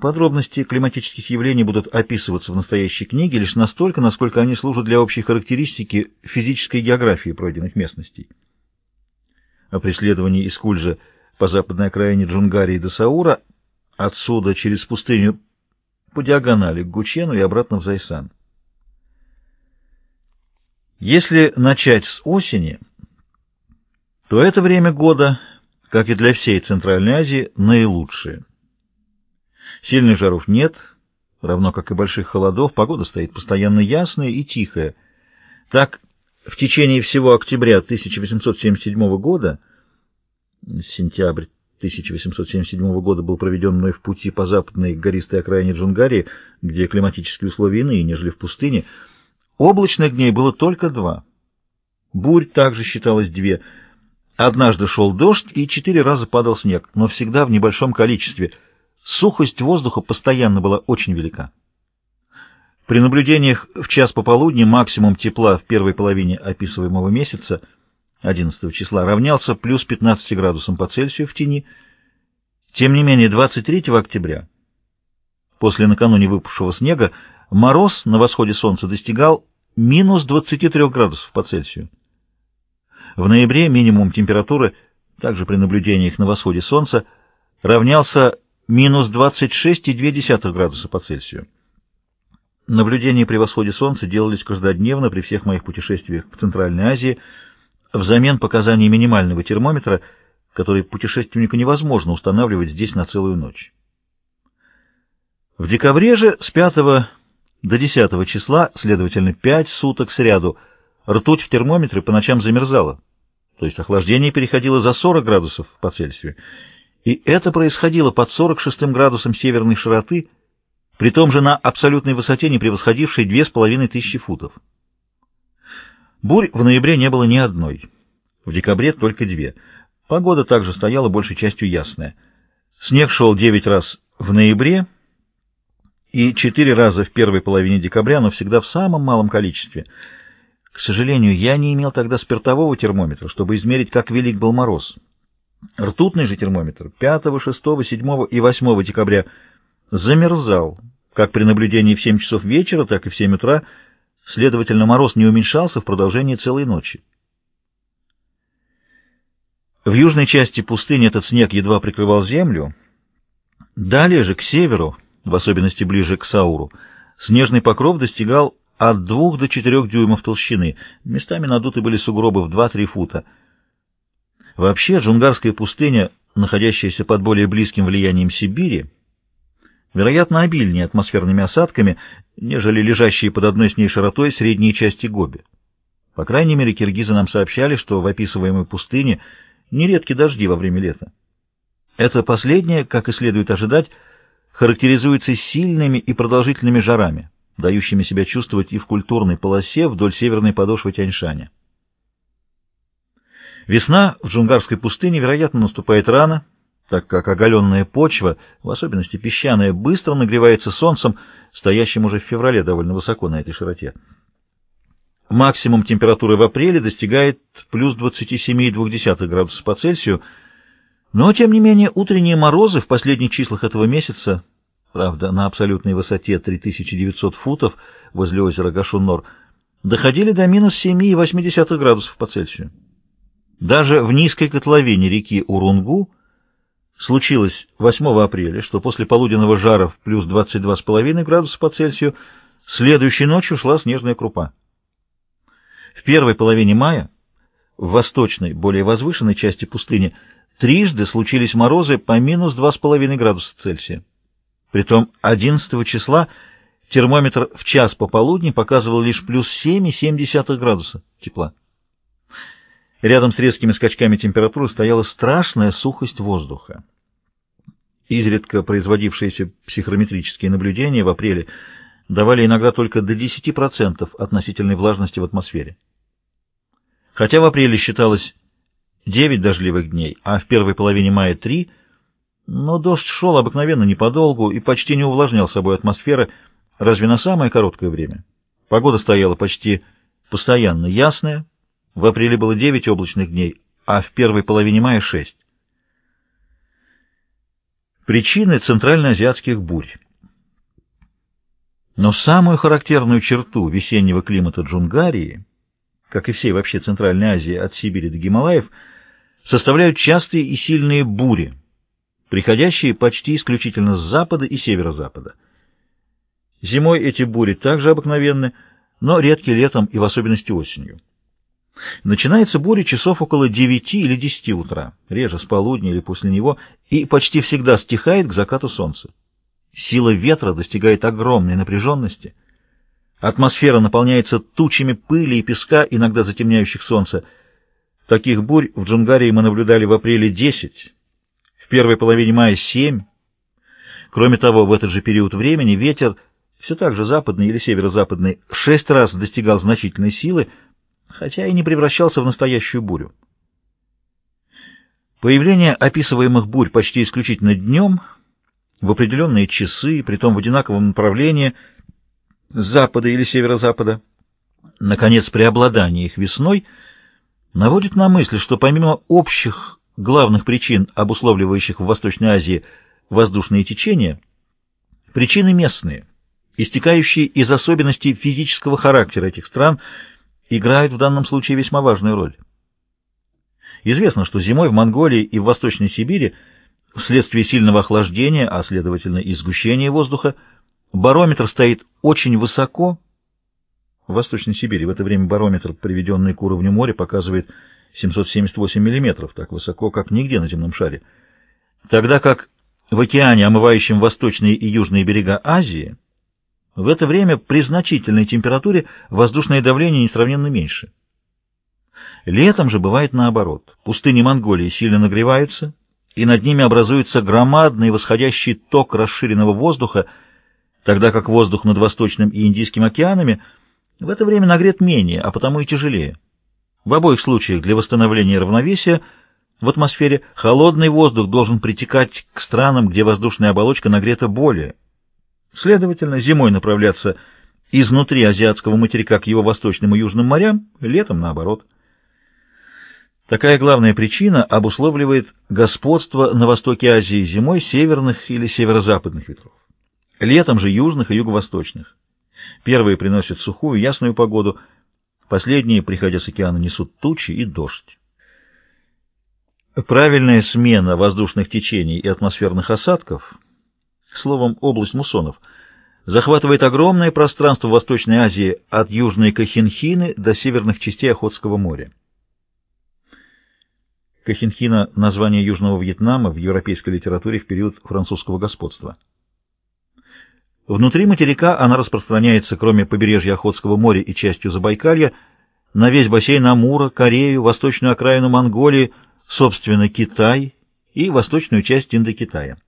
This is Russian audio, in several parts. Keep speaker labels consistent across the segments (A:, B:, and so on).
A: Подробности климатических явлений будут описываться в настоящей книге лишь настолько, насколько они служат для общей характеристики физической географии пройденных местностей. О преследовании Искульжа по западной окраине Джунгарии до Саура, отсюда через пустыню по диагонали к Гучену и обратно в Зайсан. Если начать с осени, то это время года, как и для всей Центральной Азии, наилучшее. Сильных жаров нет, равно как и больших холодов, погода стоит постоянно ясная и тихая. Так, в течение всего октября 1877 года, сентябрь 1877 года был проведен мной в пути по западной гористой окраине Джунгарии, где климатические условия иные, нежели в пустыне, облачных дней было только два. Бурь также считалось две. Однажды шел дождь, и четыре раза падал снег, но всегда в небольшом количестве – Сухость воздуха постоянно была очень велика. При наблюдениях в час пополудни максимум тепла в первой половине описываемого месяца, 11 числа, равнялся плюс 15 градусам по Цельсию в тени. Тем не менее, 23 октября, после накануне выпавшего снега, мороз на восходе солнца достигал минус 23 градусов по Цельсию. В ноябре минимум температуры, также при наблюдениях на восходе солнца, равнялся минус 26,2 градуса по Цельсию. Наблюдения при восходе Солнца делались каждодневно при всех моих путешествиях в Центральной Азии взамен показаний минимального термометра, который путешественнику невозможно устанавливать здесь на целую ночь. В декабре же с 5 до 10 числа, следовательно, 5 суток сряду, ртуть в термометре по ночам замерзала, то есть охлаждение переходило за 40 градусов по Цельсию, и это происходило под 46 градусом северной широты, при том же на абсолютной высоте, не превосходившей 2500 футов. Бурь в ноябре не было ни одной. В декабре только две. Погода также стояла большей частью ясная. Снег шел 9 раз в ноябре и 4 раза в первой половине декабря, но всегда в самом малом количестве. К сожалению, я не имел тогда спиртового термометра, чтобы измерить, как велик был мороз. Ртутный же термометр 5, 6, 7 и 8 декабря замерзал, как при наблюдении в 7 часов вечера, так и в 7 утра, следовательно, мороз не уменьшался в продолжении целой ночи. В южной части пустыни этот снег едва прикрывал землю. Далее же, к северу, в особенности ближе к Сауру, снежный покров достигал от 2 до 4 дюймов толщины, местами надуты были сугробы в 2-3 фута — Вообще, Джунгарская пустыня, находящаяся под более близким влиянием Сибири, вероятно, обильнее атмосферными осадками, нежели лежащие под одной с ней широтой средние части Гоби. По крайней мере, киргизы нам сообщали, что в описываемой пустыне нередки дожди во время лета. Это последнее, как и следует ожидать, характеризуется сильными и продолжительными жарами, дающими себя чувствовать и в культурной полосе вдоль северной подошвы Тяньшаня. Весна в джунгарской пустыне, вероятно, наступает рано, так как оголенная почва, в особенности песчаная, быстро нагревается солнцем, стоящим уже в феврале довольно высоко на этой широте. Максимум температуры в апреле достигает плюс 27,2 градусов по Цельсию, но, тем не менее, утренние морозы в последних числах этого месяца, правда, на абсолютной высоте 3900 футов возле озера Гашуннор, доходили до минус 7,8 градусов по Цельсию. Даже в низкой котловине реки Урунгу случилось 8 апреля, что после полуденного жара в плюс 22,5 градуса по Цельсию следующей ночью шла снежная крупа. В первой половине мая в восточной, более возвышенной части пустыни трижды случились морозы по минус 2,5 градуса Цельсия. Притом 11 числа термометр в час пополудни показывал лишь плюс 7,7 градуса тепла. Рядом с резкими скачками температуры стояла страшная сухость воздуха. Изредка производившиеся психрометрические наблюдения в апреле давали иногда только до 10% относительной влажности в атмосфере. Хотя в апреле считалось 9 дождливых дней, а в первой половине мая 3, но дождь шел обыкновенно неподолгу и почти не увлажнял собой атмосферы, разве на самое короткое время. Погода стояла почти постоянно ясная, в апреле было 9 облачных дней, а в первой половине мая 6. Причины центральноазиатских бурь. Но самую характерную черту весеннего климата Джунгарии, как и всей вообще Центральной Азии от Сибири до Гималаев, составляют частые и сильные бури, приходящие почти исключительно с запада и северо-запада. Зимой эти бури также обыкновенны, но редки летом и в особенности осенью. Начинается буря часов около 9 или 10 утра, реже с полудня или после него, и почти всегда стихает к закату солнца. Сила ветра достигает огромной напряженности. Атмосфера наполняется тучами пыли и песка, иногда затемняющих солнце. Таких бурь в Джунгарии мы наблюдали в апреле 10, в первой половине мая 7. Кроме того, в этот же период времени ветер, все так же западный или северо-западный, шесть раз достигал значительной силы, хотя и не превращался в настоящую бурю. Появление описываемых бурь почти исключительно днем, в определенные часы, притом в одинаковом направлении, с запада или северо-запада, наконец, преобладание их весной, наводит на мысль, что помимо общих главных причин, обусловливающих в Восточной Азии воздушные течения, причины местные, истекающие из особенностей физического характера этих стран – играют в данном случае весьма важную роль. Известно, что зимой в Монголии и в Восточной Сибири вследствие сильного охлаждения, а следовательно и сгущения воздуха, барометр стоит очень высоко. В Восточной Сибири в это время барометр, приведенный к уровню моря, показывает 778 мм, так высоко, как нигде на земном шаре. Тогда как в океане, омывающем восточные и южные берега Азии, в это время при значительной температуре воздушное давление несравненно меньше. Летом же бывает наоборот. Пустыни Монголии сильно нагреваются, и над ними образуется громадный восходящий ток расширенного воздуха, тогда как воздух над Восточным и Индийским океанами в это время нагрет менее, а потому и тяжелее. В обоих случаях для восстановления равновесия в атмосфере холодный воздух должен притекать к странам, где воздушная оболочка нагрета более, Следовательно, зимой направляться изнутри азиатского материка к его восточным и южным морям, летом наоборот. Такая главная причина обусловливает господство на востоке Азии зимой северных или северо-западных ветров, летом же южных и юго-восточных. Первые приносят сухую, ясную погоду, последние, приходя с океана, несут тучи и дождь. Правильная смена воздушных течений и атмосферных осадков – словом, область муссонов, захватывает огромное пространство Восточной Азии от Южной Кахинхины до северных частей Охотского моря. Кахинхина – название Южного Вьетнама в европейской литературе в период французского господства. Внутри материка она распространяется, кроме побережья Охотского моря и частью Забайкалья, на весь бассейн Амура, Корею, восточную окраину Монголии, собственно, Китай и восточную часть Индокитая.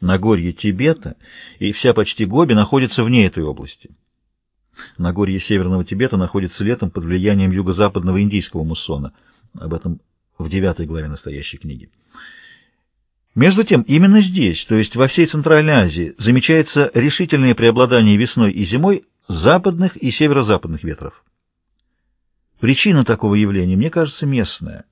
A: Нагорье Тибета и вся почти Гоби находятся вне этой области. Нагорье Северного Тибета находится летом под влиянием юго-западного индийского муссона. Об этом в девятой главе настоящей книги. Между тем, именно здесь, то есть во всей Центральной Азии, замечается решительное преобладание весной и зимой западных и северо-западных ветров. Причина такого явления, мне кажется, местная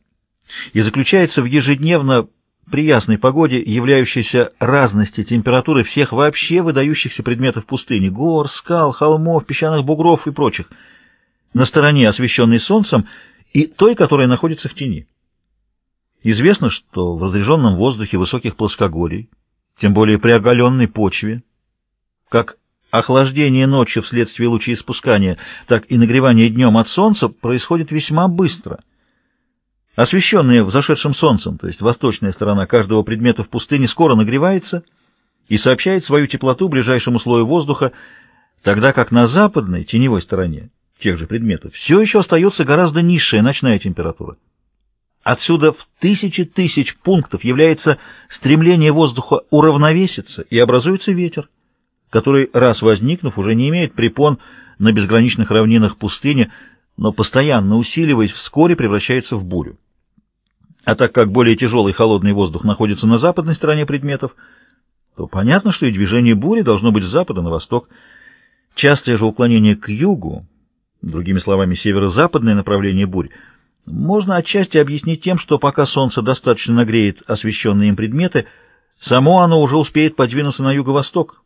A: и заключается в ежедневно при ясной погоде, являющейся разности температуры всех вообще выдающихся предметов пустыни, гор, скал, холмов, песчаных бугров и прочих, на стороне, освещенной солнцем, и той, которая находится в тени. Известно, что в разреженном воздухе высоких плоскогорий, тем более при оголенной почве, как охлаждение ночью вследствие лучеиспускания, так и нагревание днем от солнца происходит весьма быстро – Освещенная взошедшим солнцем, то есть восточная сторона каждого предмета в пустыне, скоро нагревается и сообщает свою теплоту ближайшему слою воздуха, тогда как на западной, теневой стороне тех же предметов все еще остается гораздо низшая ночная температура. Отсюда в тысячи тысяч пунктов является стремление воздуха уравновеситься, и образуется ветер, который, раз возникнув, уже не имеет препон на безграничных равнинах пустыни, но постоянно усиливаясь, вскоре превращается в бурю. А так как более тяжелый холодный воздух находится на западной стороне предметов, то понятно, что и движение бури должно быть с запада на восток. Частое же уклонение к югу, другими словами, северо-западное направление бурь, можно отчасти объяснить тем, что пока солнце достаточно нагреет освещенные им предметы, Само оно уже успеет подвинуться на юго-восток.